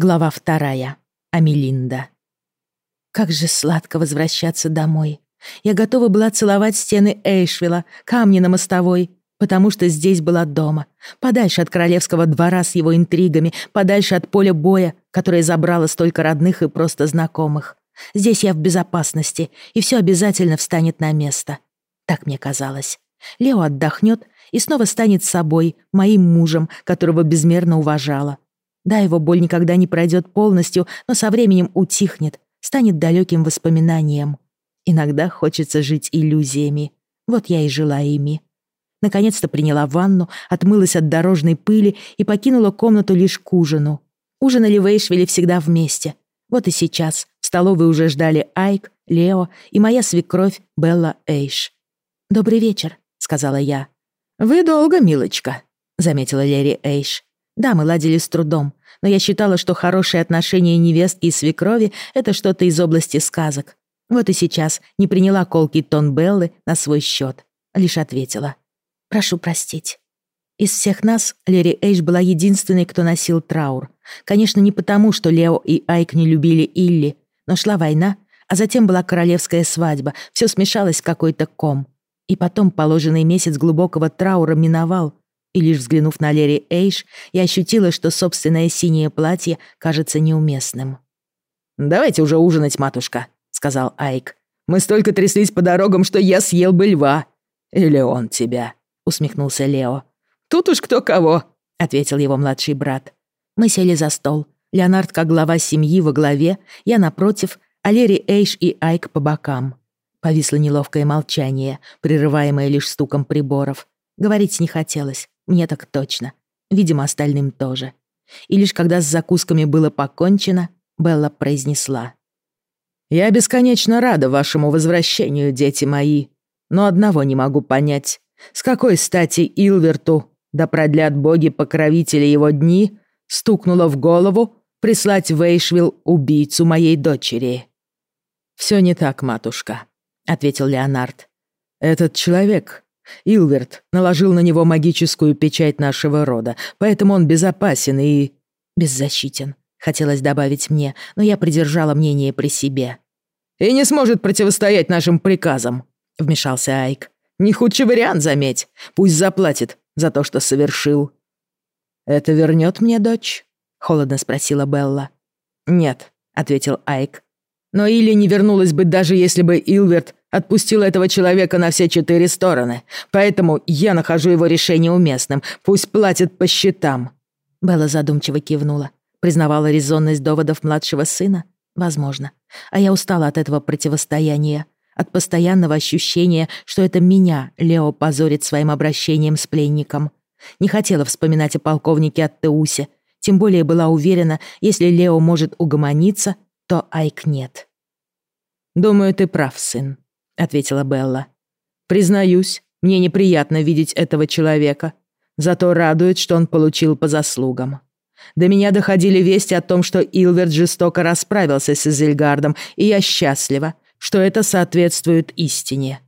Глава вторая. Амелинда. Как же сладко возвращаться домой. Я готова была целовать стены Эйшвилла, камни на мостовой, потому что здесь была дома, подальше от королевского двора с его интригами, подальше от поля боя, которое забрало столько родных и просто знакомых. Здесь я в безопасности, и все обязательно встанет на место. Так мне казалось. Лео отдохнет и снова станет собой, моим мужем, которого безмерно уважала. Да, его боль никогда не пройдет полностью, но со временем утихнет, станет далеким воспоминанием. Иногда хочется жить иллюзиями. Вот я и жила ими. Наконец-то приняла ванну, отмылась от дорожной пыли и покинула комнату лишь к ужину. Ужинали в Эйшвилле всегда вместе. Вот и сейчас в столовой уже ждали Айк, Лео и моя свекровь Белла Эйш. «Добрый вечер», — сказала я. «Вы долго, милочка», — заметила Лери Эйш. Да, мы ладили с трудом, но я считала, что хорошие отношения невестки и свекрови — это что-то из области сказок. Вот и сейчас не приняла колкий тон Беллы на свой счет, лишь ответила. «Прошу простить». Из всех нас Лери Эйш была единственной, кто носил траур. Конечно, не потому, что Лео и Айк не любили Илли, но шла война, а затем была королевская свадьба, все смешалось в какой-то ком. И потом положенный месяц глубокого траура миновал, и лишь взглянув на Лери Эйш, я ощутила, что собственное синее платье кажется неуместным. «Давайте уже ужинать, матушка», — сказал Айк. «Мы столько тряслись по дорогам, что я съел бы льва». «Или он тебя», — усмехнулся Лео. «Тут уж кто кого», — ответил его младший брат. Мы сели за стол. Леонард как глава семьи во главе, я напротив, а Лери Эйш и Айк по бокам. Повисло неловкое молчание, прерываемое лишь стуком приборов. Говорить не хотелось. Мне так точно. Видимо, остальным тоже. И лишь когда с закусками было покончено, Белла произнесла. «Я бесконечно рада вашему возвращению, дети мои, но одного не могу понять. С какой стати Илверту, да продлят боги-покровители его дни, стукнуло в голову прислать в Эйшвилл убийцу моей дочери?» «Все не так, матушка», — ответил Леонард. «Этот человек Илверт наложил на него магическую печать нашего рода, поэтому он безопасен и... беззащитен. Хотелось добавить мне, но я придержала мнение при себе. «И не сможет противостоять нашим приказам», — вмешался Айк. «Не худший вариант, заметь. Пусть заплатит за то, что совершил». «Это вернет мне дочь?» — холодно спросила Белла. «Нет», — ответил Айк. «Но Илли не вернулась бы, даже если бы Илверт Отпустил этого человека на все четыре стороны, поэтому я нахожу его решение уместным. Пусть платит по счетам». Белла задумчиво кивнула. Признавала резонность доводов младшего сына? Возможно. А я устала от этого противостояния. От постоянного ощущения, что это меня Лео позорит своим обращением с пленником. Не хотела вспоминать о полковнике от Теусе. Тем более была уверена, если Лео может угомониться, то Айк нет. «Думаю, ты прав, сын», ответила Белла. «Признаюсь, мне неприятно видеть этого человека, зато радует, что он получил по заслугам. До меня доходили вести о том, что Илверт жестоко расправился с Изельгардом, и я счастлива, что это соответствует истине».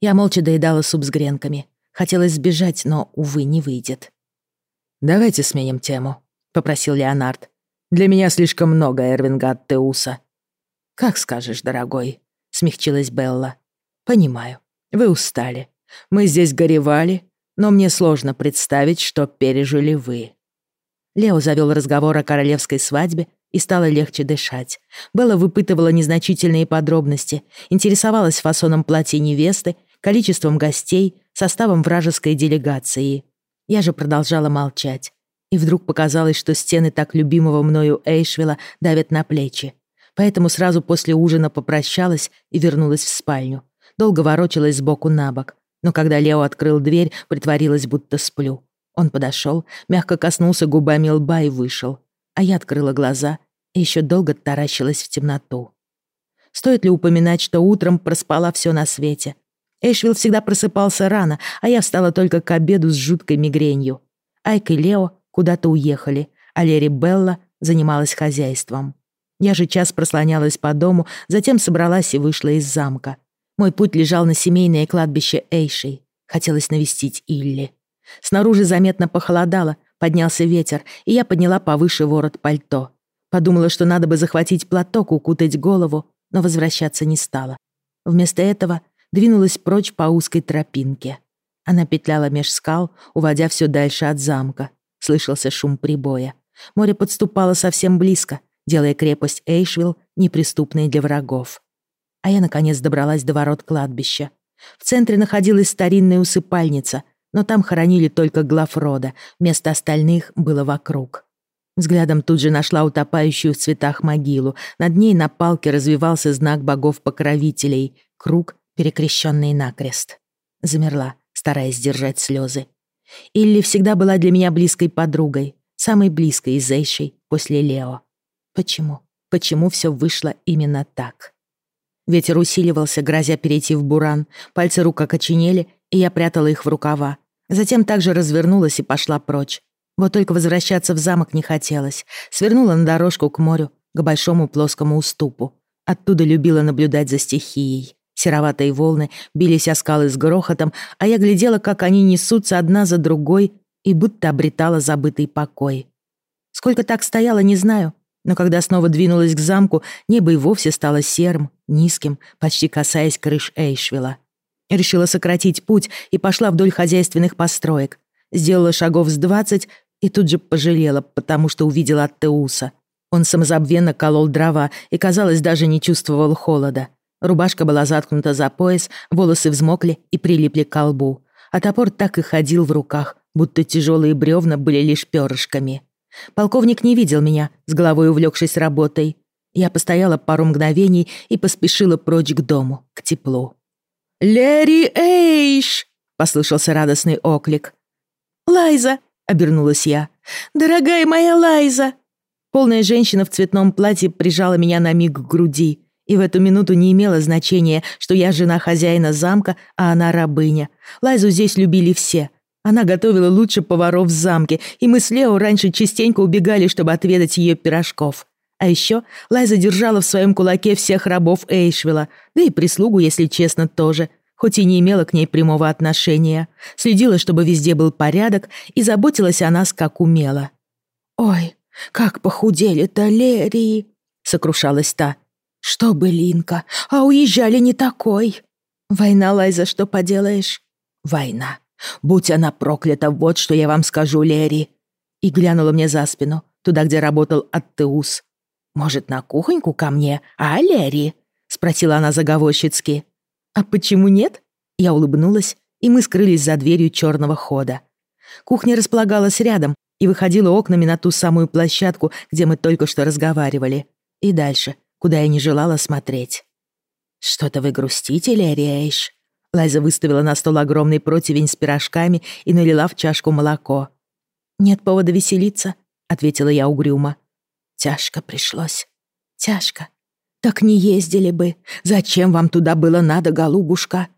Я молча доедала суп с гренками. Хотелось сбежать, но, увы, не выйдет. «Давайте сменим тему», — попросил Леонард. «Для меня слишком много Эрвинга от Теуса». «Как скажешь, дорогой», — смягчилась Белла. Понимаю, вы устали. Мы здесь горевали, но мне сложно представить, что пережили вы. Лео завел разговор о королевской свадьбе, и стало легче дышать. Белла выпытывала незначительные подробности, интересовалась фасоном платья невесты, количеством гостей, составом вражеской делегации. Я же продолжала молчать. И вдруг показалось, что стены так любимого мною Эйшвилла давят на плечи. Поэтому сразу после ужина попрощалась и вернулась в спальню. Долго ворочалась сбоку на бок, но когда Лео открыл дверь, притворилась, будто сплю. Он подошел, мягко коснулся губами лба и вышел. А я открыла глаза и еще долго таращилась в темноту. Стоит ли упоминать, что утром проспала все на свете? Эшвилл всегда просыпался рано, а я встала только к обеду с жуткой мигренью. Айк и Лео куда-то уехали, а Лери Белла занималась хозяйством. Я же час прослонялась по дому, затем собралась и вышла из замка. Мой путь лежал на семейное кладбище Эйшей. Хотелось навестить Илли. Снаружи заметно похолодало, поднялся ветер, и я подняла повыше ворот пальто. Подумала, что надо бы захватить платок, укутать голову, но возвращаться не стала. Вместо этого двинулась прочь по узкой тропинке. Она петляла меж скал, уводя все дальше от замка. Слышался шум прибоя. Море подступало совсем близко, делая крепость Эйшвилл неприступной для врагов. А я, наконец, добралась до ворот кладбища. В центре находилась старинная усыпальница, но там хоронили только глав рода, вместо остальных было вокруг. Взглядом тут же нашла утопающую в цветах могилу. Над ней на палке развивался знак богов-покровителей — круг, перекрещенный накрест. Замерла, стараясь сдержать слезы. Илли всегда была для меня близкой подругой, самой близкой из Эйшей после Лео. Почему? Почему все вышло именно так? Ветер усиливался, грозя перейти в буран. Пальцы рук окоченели, и я прятала их в рукава. Затем также развернулась и пошла прочь. Вот только возвращаться в замок не хотелось. Свернула на дорожку к морю, к большому плоскому уступу. Оттуда любила наблюдать за стихией. Сероватые волны бились о скалы с грохотом, а я глядела, как они несутся одна за другой, и будто обретала забытый покой. Сколько так стояла, не знаю, но когда снова двинулась к замку, небо и вовсе стало серым, низким, почти касаясь крыш Эйшвилла. Решила сократить путь и пошла вдоль хозяйственных построек. Сделала шагов с двадцать и тут же пожалела, потому что увидела Аттеуса. Он самозабвенно колол дрова и, казалось, даже не чувствовал холода. Рубашка была заткнута за пояс, волосы взмокли и прилипли к колбу, а топор так и ходил в руках, будто тяжелые бревна были лишь перышками. Полковник не видел меня, с головой увлекшись работой. Я постояла пару мгновений и поспешила прочь к дому, к теплу. «Лерри Эйш!» — послышался радостный оклик. «Лайза!» — обернулась я. «Дорогая моя Лайза!» Полная женщина в цветном платье прижала меня на миг к груди, и в эту минуту не имело значения, что я жена хозяина замка, а она рабыня. Лайзу здесь любили все — она готовила лучше поваров в замке, и мы с Лео раньше частенько убегали, чтобы отведать ее пирожков. А еще Лайза держала в своем кулаке всех рабов Эйшвилла, да и прислугу, если честно, тоже, хоть и не имела к ней прямого отношения. Следила, чтобы везде был порядок, и заботилась о нас, как умела. «Ой, как похудели-то Лерии!» — сокрушалась та. «Что бы, Линка, а уезжали не такой!» «Война, Лайза, что поделаешь?» «Война. «Будь она проклята, вот что я вам скажу, Лерри!» И глянула мне за спину, туда, где работал Аттеус. «Может, на кухоньку ко мне, а, Лерри?» — спросила она заговорщицки. «А почему нет?» Я улыбнулась, и мы скрылись за дверью черного хода. Кухня располагалась рядом и выходила окнами на ту самую площадку, где мы только что разговаривали. И дальше, куда я не желала смотреть. «Что-то вы грустите, Лерри Эйш?» Лайза выставила на стол огромный противень с пирожками и налила в чашку молоко. «Нет повода веселиться», — ответила я угрюмо. «Тяжко пришлось. Тяжко. Так не ездили бы. Зачем вам туда было надо, голубушка?»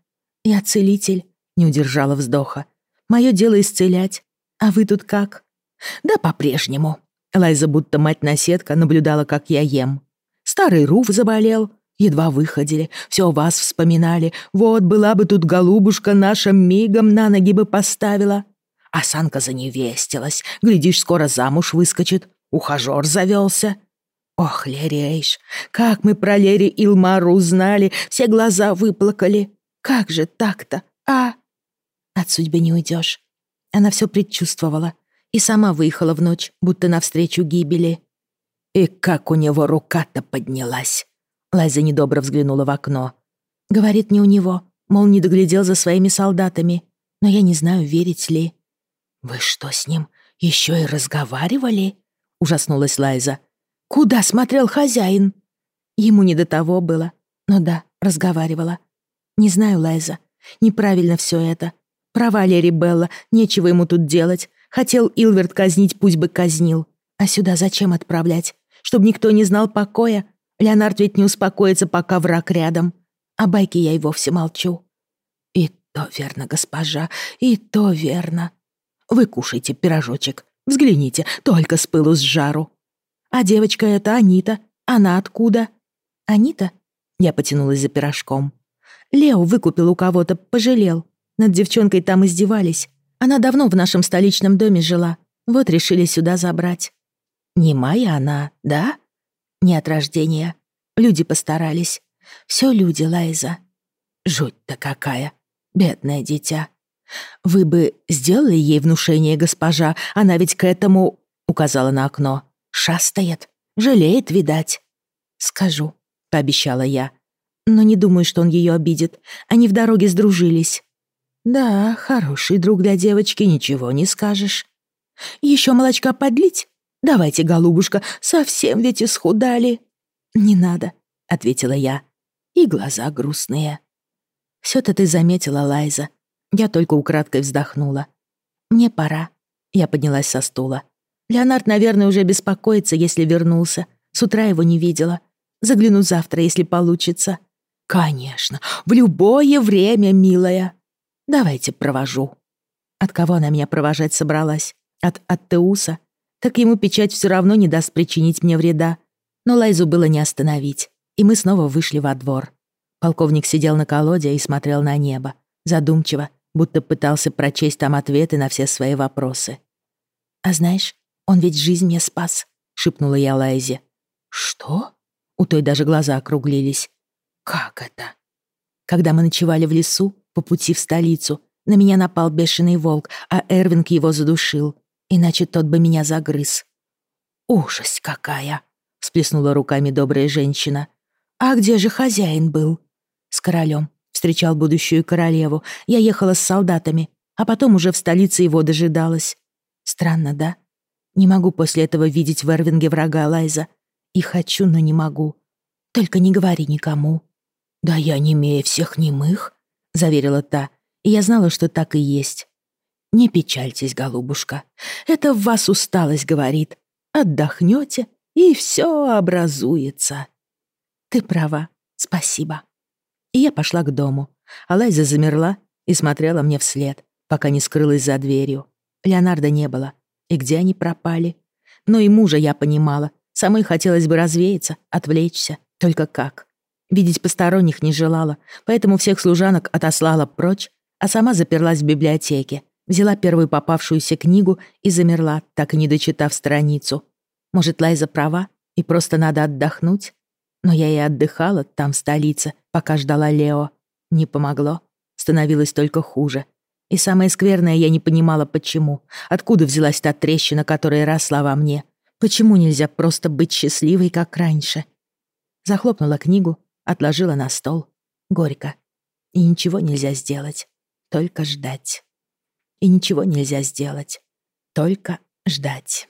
«Я целитель», — не удержала вздоха. «Мое дело исцелять. А вы тут как?» «Да по-прежнему». Лайза, будто мать-наседка, наблюдала, как я ем. «Старый Руф заболел, Едва выходили, все вас вспоминали. Вот была бы тут голубушка наша мигом на ноги бы поставила. А Санка заневестилась. Глядишь, скоро замуж выскочит. Ухажер завелся. Ох, Лерейш, как мы про Лери Илмару узнали, все глаза выплакали. Как же так-то, а? От судьбы не уйдешь. Она все предчувствовала и сама выехала в ночь, будто навстречу гибели. И как у него рука-то поднялась. Лайза недобро взглянула в окно. Говорит не у него, мол, не доглядел за своими солдатами. Но я не знаю, верить ли. «Вы что с ним, еще и разговаривали?» Ужаснулась Лайза. «Куда смотрел хозяин?» Ему не до того было. Но да, разговаривала. «Не знаю, Лайза. Неправильно все это. Права Лерри Белла, нечего ему тут делать. Хотел Илверт казнить, пусть бы казнил. А сюда зачем отправлять? Чтоб никто не знал покоя, Леонард ведь не успокоится, пока враг рядом. А байки я и вовсе молчу. И то верно, госпожа, и то верно. Вы кушайте пирожочек. Взгляните, только с пылу с жару. А девочка эта Анита, она откуда? Анита? Я потянулась за пирожком. Лео выкупил у кого-то, пожалел. Над девчонкой там издевались. Она давно в нашем столичном доме жила. Вот решили сюда забрать. Не моя она, да? Не от рождения. Люди постарались. Все люди, Лайза. Жуть-то какая. Бедное дитя. Вы бы сделали ей внушение, госпожа. Она ведь к этому, указала на окно, шастает. Жалеет, видать. Скажу, пообещала я. Но не думаю, что он ее обидит. Они в дороге сдружились. Да, хороший друг для девочки, ничего не скажешь. Еще молочка подлить? Давайте, голубушка, совсем ведь исхудали. Не надо, ответила я. И глаза грустные. Все-то ты заметила, Лайза. Я только украдкой вздохнула. Мне пора. Я поднялась со стула. Леонард, наверное, уже беспокоится, если вернулся. С утра его не видела. Загляну завтра, если получится. Конечно, в любое время, милая. Давайте провожу. От кого она меня провожать собралась? От Аттеуса? Так ему печать все равно не даст причинить мне вреда. Но Лайзу было не остановить, и мы снова вышли во двор. Полковник сидел на колоде и смотрел на небо, задумчиво, будто пытался прочесть там ответы на все свои вопросы. «А знаешь, он ведь жизнь мне спас», — шепнула я Лайзе. «Что?» У той даже глаза округлились. «Как это?» Когда мы ночевали в лесу, по пути в столицу, на меня напал бешеный волк, а Эрвинг его задушил, иначе тот бы меня загрыз. «Ужас какая!» — всплеснула руками добрая женщина. «А где же хозяин был?» с королем. Встречал будущую королеву. Я ехала с солдатами, а потом уже в столице его дожидалась. Странно, да? Не могу после этого видеть в Эрвинге врага Лайза. И хочу, но не могу. Только не говори никому. «Да я не имею всех немых», — заверила та, и я знала, что так и есть. «Не печальтесь, голубушка. Это в вас усталость говорит. Отдохнете, и все образуется». «Ты права. Спасибо». И я пошла к дому. А Лайза замерла и смотрела мне вслед, пока не скрылась за дверью. Леонардо не было. И где они пропали? Но и мужа я понимала. Самой хотелось бы развеяться, отвлечься. Только как? Видеть посторонних не желала, поэтому всех служанок отослала прочь, а сама заперлась в библиотеке, взяла первую попавшуюся книгу и замерла, так и не дочитав страницу. Может, Лайза права, и просто надо отдохнуть? Но я и отдыхала там, в столице, пока ждала Лео. Не помогло. Становилось только хуже. И самое скверное, я не понимала, почему. Откуда взялась та трещина, которая росла во мне? Почему нельзя просто быть счастливой, как раньше? Захлопнула книгу, отложила на стол. Горько. И ничего нельзя сделать. Только ждать. И ничего нельзя сделать. Только ждать.